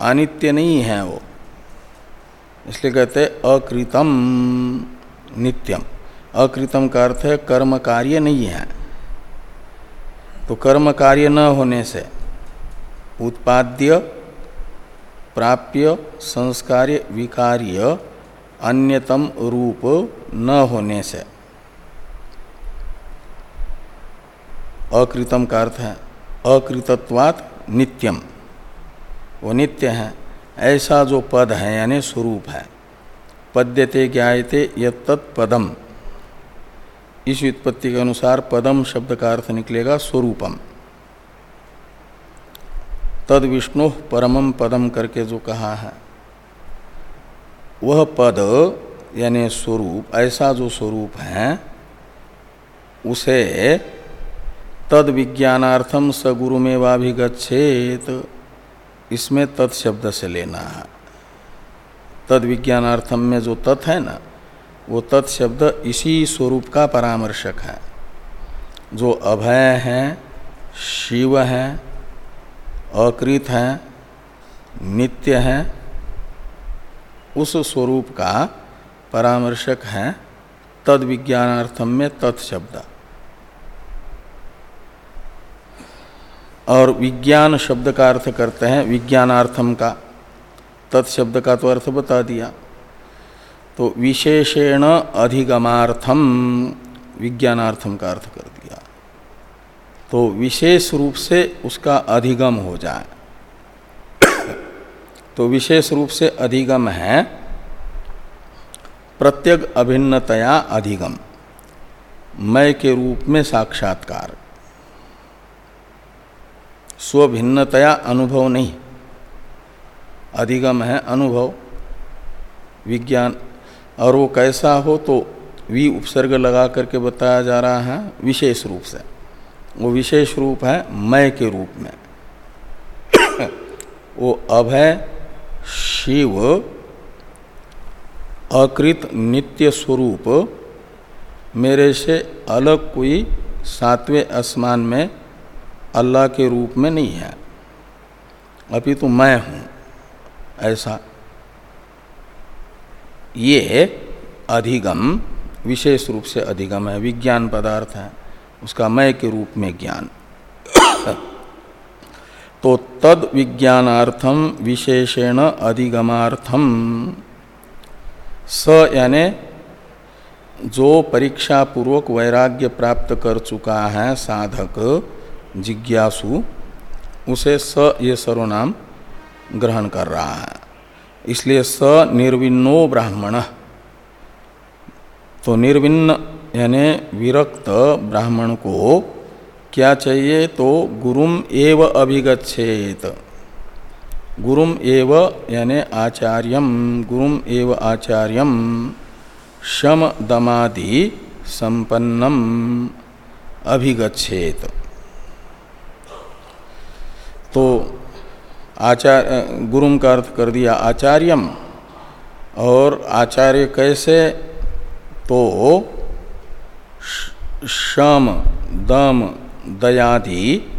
अनित्य नहीं है वो। इसलिए कहते अकृतम। नित्यम। अकृतम का अर्थ है कर्म कार्य नहीं है। तो कर्म कार्य न होने से उत्पाद्य, प्राप्य, संस्कार्य, विकार्य, अन्यतम रूप न होने से। अकृतम का अर्थ है अकृतत्वात नित्यम। वो नित्य है, ऐसा जो पद है, यानी स्वरूप है। पद्यते ज्ञाते यदम इस व्युत्पत्ति के अनुसार पदम शब्द का अर्थ निकलेगा स्वरूपम। तद विष्णु परमम पदम करके जो कहा है, वह पद, यानी स्वरूप, ऐसा जो स्वरूप है, उसे तद विज्ञानार्थम स गुरु में वाभिगछेत इसमें तत्शब्द से लेना है। तद विज्ञानार्थम में जो तत् है ना, वो तत्शब्द इसी स्वरूप का परामर्शक है। जो अभय है, शिव है, अकृत है, नित्य है, उस स्वरूप का परामर्शक है तद विज्ञानार्थम में तत्शब्द और विज्ञान शब्द का अर्थ करते हैं विज्ञानार्थम का। तत्शब्द का तो अर्थ बता दिया। तो विशेषेण अधिगमार्थम विज्ञानार्थम का अर्थ कर दिया। तो विशेष रूप से उसका अधिगम हो जाए। तो विशेष रूप से अधिगम है, प्रत्यग अभिन्नतया अधिगम, मय के रूप में साक्षात्कार। स्वभिन्नतया अनुभव नहीं। अधिगम है अनुभव, विज्ञान। और वो कैसा हो तो वी उपसर्ग लगा करके बताया जा रहा है विशेष रूप से। वो विशेष रूप है मय के रूप में। वो अभय, शिव, अकृत, नित्य स्वरूप, मेरे से अलग कोई सातवें आसमान में अल्लाह के रूप में नहीं है। अभी तो मैं हूँ। ऐसा। ये अधिगम, विशेष रूप से अधिगम है, विज्ञान पदार्थ है, उसका मय के रूप में ज्ञान। तो तद विज्ञानार्थम विशेषेण अधिगमार्थम स यानि जो परीक्षा पूर्वक वैराग्य प्राप्त कर चुका है साधक, जिज्ञासु, उसे स ये सर्वनाम ग्रहण कर रहा है। इसलिए स निर्विन्नो ब्राह्मण। तो निर्विन्न, यानी विरक्त ब्राह्मण को क्या चाहिए? तो गुरुम एव अभिगछेत गुरुम एव, यानी आचार्यम। गुरुम एव आचार्यम। शम दमादि संपन्नम। अभिगछेत तो आचार्य गुरुम का अर्थ कर दिया आचार्यम। और आचार्य कैसे? तो शम दम, दयादि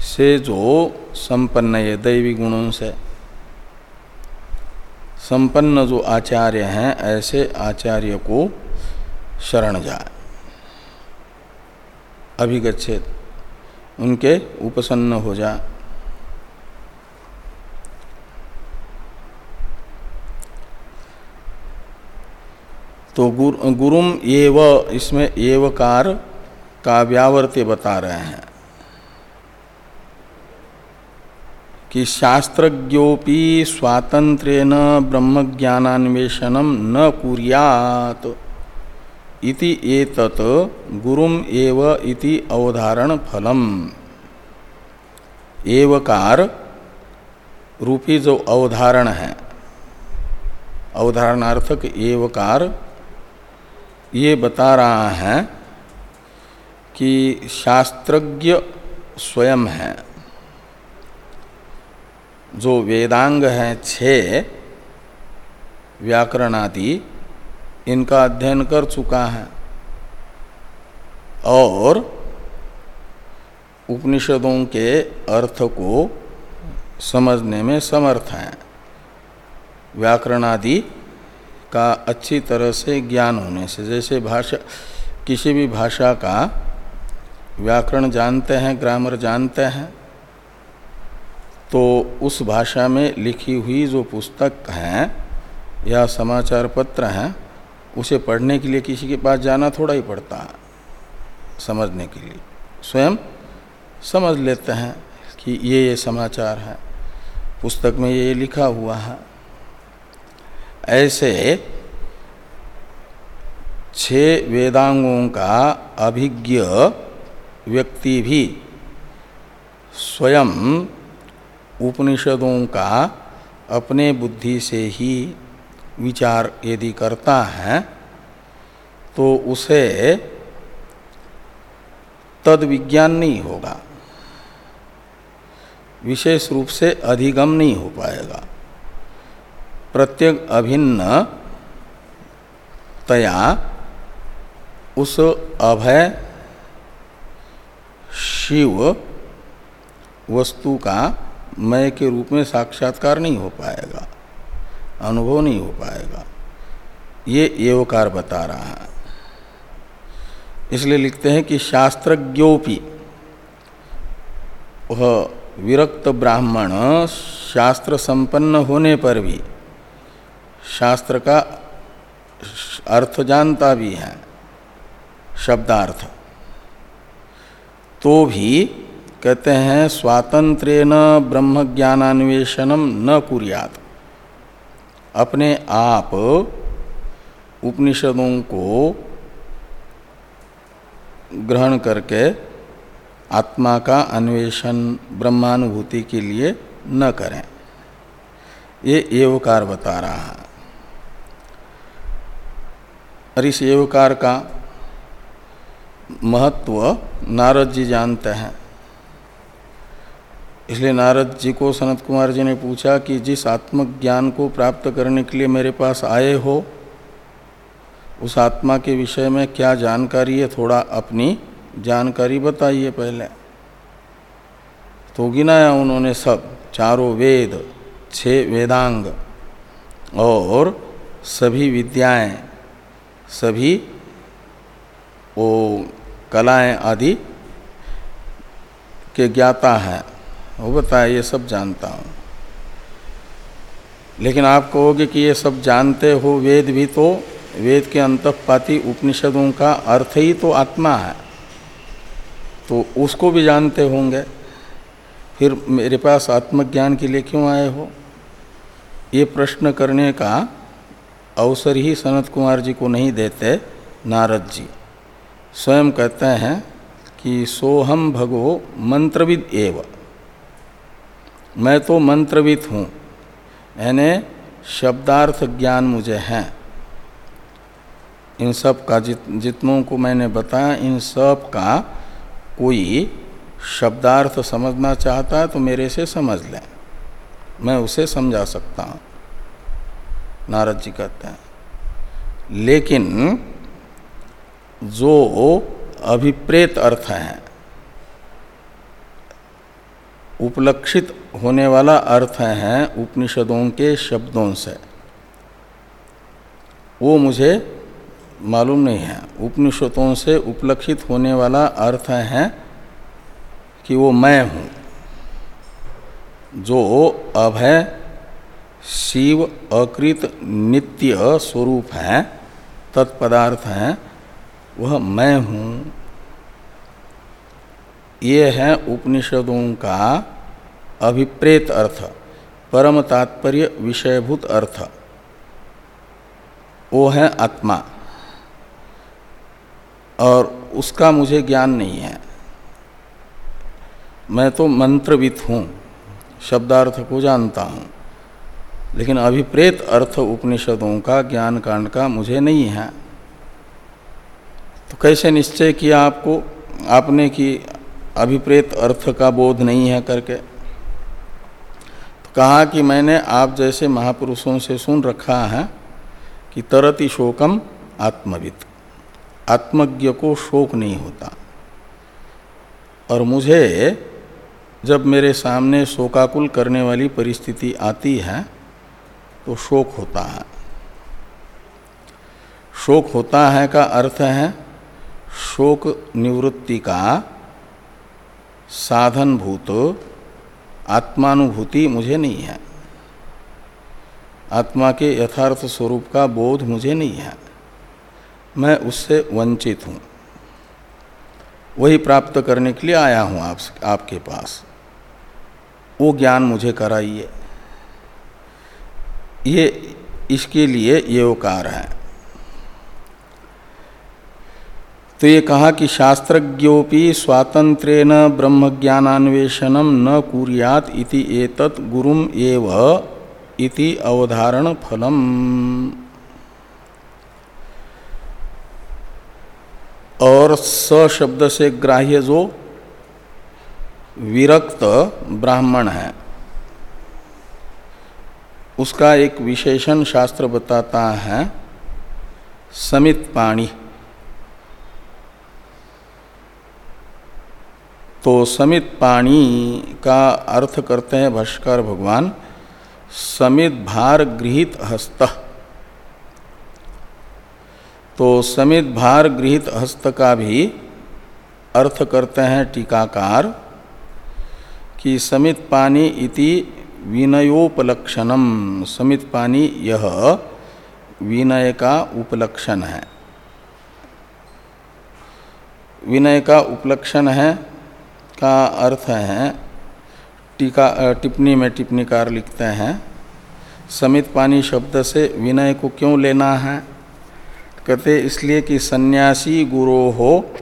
से जो संपन्न है, दैवी गुणों से। संपन्न जो आचार्य हैं, ऐसे आचार्य को शरण जाए। अभिगछेत उनके उपसन्न हो जाए। तो गुर, गुरुम एव इसमें एवकार का व्यावर्त्य बता रहे हैं। कि शास्त्रज्ञोपि स्वातंत्रेण ब्रह्म ज्ञानान्वेषणम न कुरियात इति एतत गुरुम एव इति अवधारण फलम एवकार रूपी जो अवधारण है अवधारणार्थक एवकार ये बता रहा है कि शास्त्रज्ञ स्वयं है। जो वेदांग है, छः व्याकरणादि, इनका अध्ययन कर चुका है। और उपनिषदों के अर्थ को समझने में समर्थ है। व्याकरणादि का अच्छी तरह से ज्ञान होने से, जैसे भाषा, किसी भी भाषा का व्याकरण जानते हैं, ग्रामर जानते हैं तो उस भाषा में लिखी हुई जो पुस्तक हैं या समाचार पत्र हैं, उसे पढ़ने के लिए किसी के पास जाना थोड़ा ही पड़ता है, समझने के लिए। स्वयं समझ लेते हैं कि ये ये समाचार है, पुस्तक में ये लिखा हुआ है। ऐसे छह वेदांगों का अभिज्ञ व्यक्ति भी स्वयं उपनिषदों का अपने बुद्धि से ही विचार यदि करता है तो उसे तद विज्ञान नहीं होगा। विशेष रूप से अधिगम नहीं हो पाएगा। प्रत्येक अभिन्न तया उस अभय शिव वस्तु का मय के रूप में साक्षात्कार नहीं हो पाएगा, अनुभव नहीं हो पाएगा। ये एवकार बता रहा है। इसलिए लिखते हैं कि शास्त्रज्ञोपि, वह विरक्त ब्राह्मण शास्त्र संपन्न होने पर भी शास्त्र का अर्थ जानता भी है, शब्दार्थ। तो भी कहते हैं स्वातंत्रेण ब्रह्म ज्ञानान्वेषणम न कुरियात। अपने आप उपनिषदों को ग्रहण करके आत्मा का अन्वेषण, ब्रह्मानुभूति के लिए न करें। ये एवकार बता रहा है। और इस एवकार का महत्व नारद जी जानते हैं। इसलिए नारद जी को सनत कुमार जी ने पूछा कि जिस आत्मज्ञान को प्राप्त करने के लिए मेरे पास आए हो, उस आत्मा के विषय में क्या जानकारी है, थोड़ा अपनी जानकारी बताइए पहले। तो गिनाया उन्होंने सब, चारों वेद, छह वेदांग और सभी विद्याएँ। सभी वो कलाएँ आदि के ज्ञाता हैं। वो बताया ये सब जानता हूँ। लेकिन आप कहोगे कि ये सब जानते हो वेद भी तो वेद के अंतपाती उपनिषदों का अर्थ ही तो आत्मा है। तो उसको भी जानते होंगे। फिर मेरे पास आत्मज्ञान के लिए क्यों आए हो? ये प्रश्न करने का अवसर ही सनत कुमार जी को नहीं देते नारद जी। स्वयं कहते हैं कि सोहम भगो मंत्रविद एव। मैं तो मंत्रविद हूँ। यानी शब्दार्थ ज्ञान मुझे हैं। इन सब का जित, जितनों को मैंने बताया, इन सब का कोई शब्दार्थ समझना चाहता है तो मेरे से समझ लें। मैं उसे समझा सकता हूँ। नारद जी कहते हैं। लेकिन जो अभिप्रेत अर्थ है, उपलक्षित होने वाला अर्थ है उपनिषदों के शब्दों से, वो मुझे मालूम नहीं है। उपनिषदों से उपलक्षित होने वाला अर्थ है कि वो मैं हूँ, जो अभय शिव अकृत नित्य स्वरूप है, तत्पदार्थ है, वह मैं हूँ। ये है उपनिषदों का अभिप्रेत अर्थ, परम तात्पर्य विषयभूत अर्थ। वो है आत्मा। और उसका मुझे ज्ञान नहीं है। मैं तो मंत्रवित हूँ, शब्दार्थ को जानता हूँ। लेकिन अभिप्रेत अर्थ उपनिषदों का ज्ञान कांड का मुझे नहीं है। तो कैसे निश्चय किया आपको? आपने कि अभिप्रेत अर्थ का बोध नहीं है करके? तो कहा कि मैंने आप जैसे महापुरुषों से सुन रखा है कि तरति शोकम आत्मविद। आत्मज्ञ को शोक नहीं होता। और मुझे जब मेरे सामने शोकाकुल करने वाली परिस्थिति आती है तो शोक होता है। शोक होता है का अर्थ है शोक निवृत्ति का साधन भूत आत्मानुभूति मुझे नहीं है। आत्मा के यथार्थ स्वरूप का बोध मुझे नहीं है। मैं उससे वंचित हूँ। वही प्राप्त करने के लिए आया हूँ आप, आपके पास। वो ज्ञान मुझे कराइए। ये इसके लिए ये उकार है। तो ये कहा कि शास्त्रज्ञोपि स्वातंत्रेण ब्रह्म ज्ञानान्वेषणम न कुरियात इति एतत् गुरुम एव इति अवधारण फलम। और स शब्द से ग्राह्य जो विरक्त ब्राह्मण है। उसका एक विशेषण शास्त्र बताता है, समित पाणी। तो समित पाणी का अर्थ करते हैं भाष्कर भगवान, समित भार गृहित हस्त। तो समित भार गृहित हस्त का भी अर्थ करते हैं टीकाकार कि समित पानी इति विनयोपलक्षणम समित पानी यह विनय का उपलक्षण है। विनय का उपलक्षण है का अर्थ है, टीका टिप्पणी में टिप्पणीकार लिखते हैं समित पानी शब्द से विनय को क्यों लेना है? कहते इसलिए कि सन्यासी गुरो हो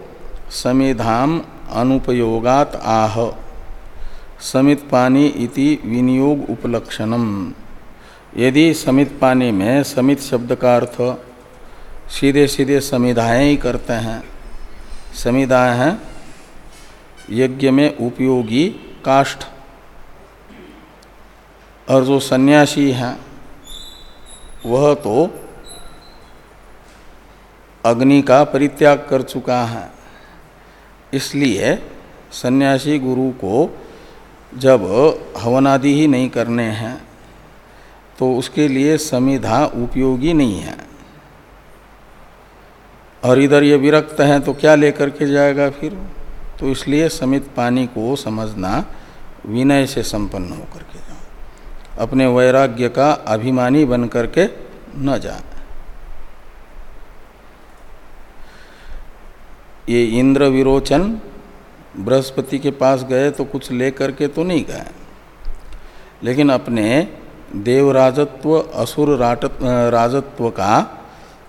समिधाम अनुपयोगात आह। समित पानी इति विनियोग उपलक्षणम यदि समित पानी में समित शब्द का अर्थ सीधे सीधे समिधाएँ ही करते हैं, समिधाएँ हैं, यज्ञ में उपयोगी काष्ठ, और जो सन्यासी हैं, वह तो अग्नि का परित्याग कर चुका है। इसलिए सन्यासी गुरु को जब हवन आदि ही नहीं करने हैं तो उसके लिए समिधा उपयोगी नहीं है। और इधर ये विरक्त हैं तो क्या लेकर के जाएगा फिर? तो इसलिए समित पानी को समझना, विनय से संपन्न होकर के जाओ। अपने वैराग्य का अभिमानी बन करके न जाए। ये इंद्र विरोचन बृहस्पति के पास गए तो कुछ लेकर के तो नहीं गए। लेकिन अपने देवराजत्व, असुर राजत्व का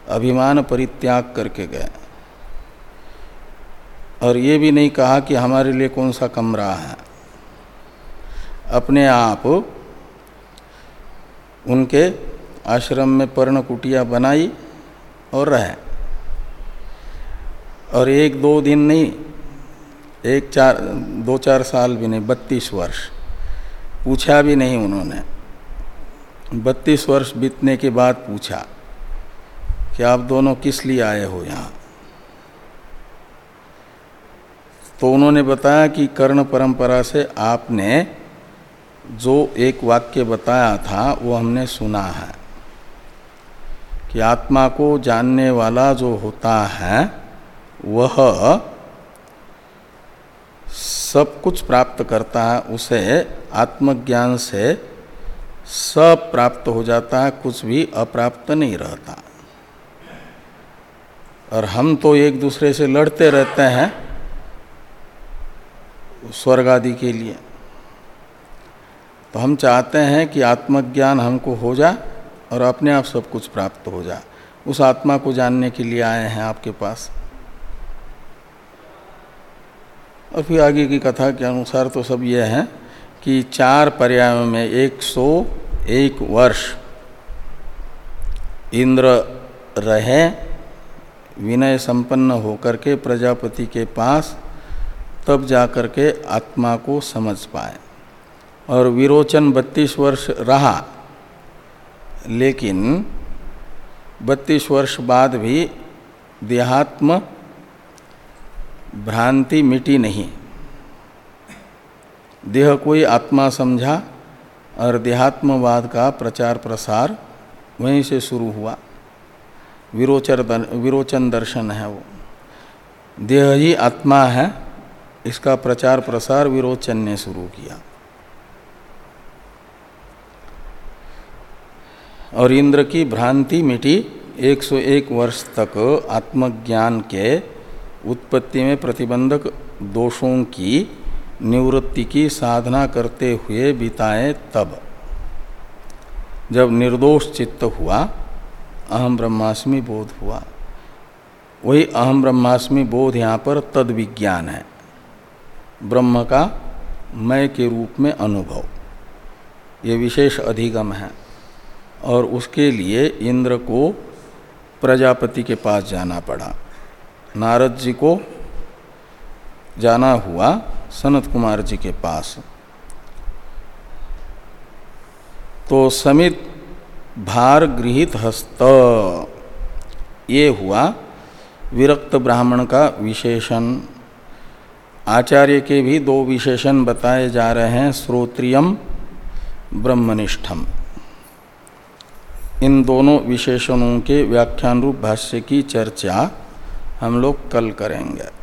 अभिमान परित्याग करके गए। और ये भी नहीं कहा कि हमारे लिए कौन सा कमरा है। अपने आप उनके आश्रम में पर्ण कुटिया बनाई और रहे। और एक दो दिन नहीं एक चार, दो चार साल भी नहीं, बत्तीस वर्ष। पूछा भी नहीं उन्होंने। बत्तीस वर्ष बीतने के बाद पूछा कि आप दोनों किस लिए आए हो यहाँ? तो उन्होंने बताया कि कर्ण परंपरा से आपने जो एक वाक्य बताया था, वो हमने सुना है कि आत्मा को जानने वाला जो होता है, वह सब कुछ प्राप्त करता है, उसे आत्मज्ञान से सब प्राप्त हो जाता है, कुछ भी अप्राप्त नहीं रहता। और हम तो एक दूसरे से लड़ते रहते हैं स्वर्ग आदि के लिए। तो हम चाहते हैं कि आत्मज्ञान हमको हो जाए और अपने आप सब कुछ प्राप्त हो जाए। उस आत्मा को जानने के लिए आए हैं आपके पास। फिर आगे की कथा के अनुसार तो सब ये है कि चार पर्यायों में एक सौ, एक वर्ष। इंद्र रहे, विनय संपन्न होकर के प्रजापति के पास, तब जाकर के आत्मा को समझ पाए। और विरोचन बत्तीस वर्ष रहा, लेकिन बत्तीस वर्ष बाद भी देहात्म भ्रांति मिटी नहीं। देह कोई आत्मा समझा और देहात्मवाद का प्रचार प्रसार वहीं से शुरू हुआ। विरोचर विरोचन दर्शन है वो। देह ही आत्मा है, इसका प्रचार प्रसार विरोचन ने शुरू किया। और इंद्र की भ्रांति मिटी 101 वर्ष तक आत्मज्ञान के उत्पत्ति में प्रतिबंधक दोषों की निवृत्ति की साधना करते हुए बिताए तब। जब निर्दोष चित्त हुआ, अहम ब्रह्मास्मि बोध हुआ। वही अहम ब्रह्मास्मि बोध यहाँ पर तद विज्ञान है। ब्रह्म का मय के रूप में अनुभव। ये विशेष अधिगम है। और उसके लिए इंद्र को प्रजापति के पास जाना पड़ा। नारद जी को जाना हुआ सनत कुमार जी के पास। तो समित भार गृहित हस्त। ये हुआ विरक्त ब्राह्मण का विशेषण। आचार्य के भी दो विशेषण बताए जा रहे हैं, श्रोत्रियम, ब्रह्मनिष्ठम। इन दोनों विशेषणों के व्याख्यान रूप भाष्य की चर्चा हम लोग कल करेंगे।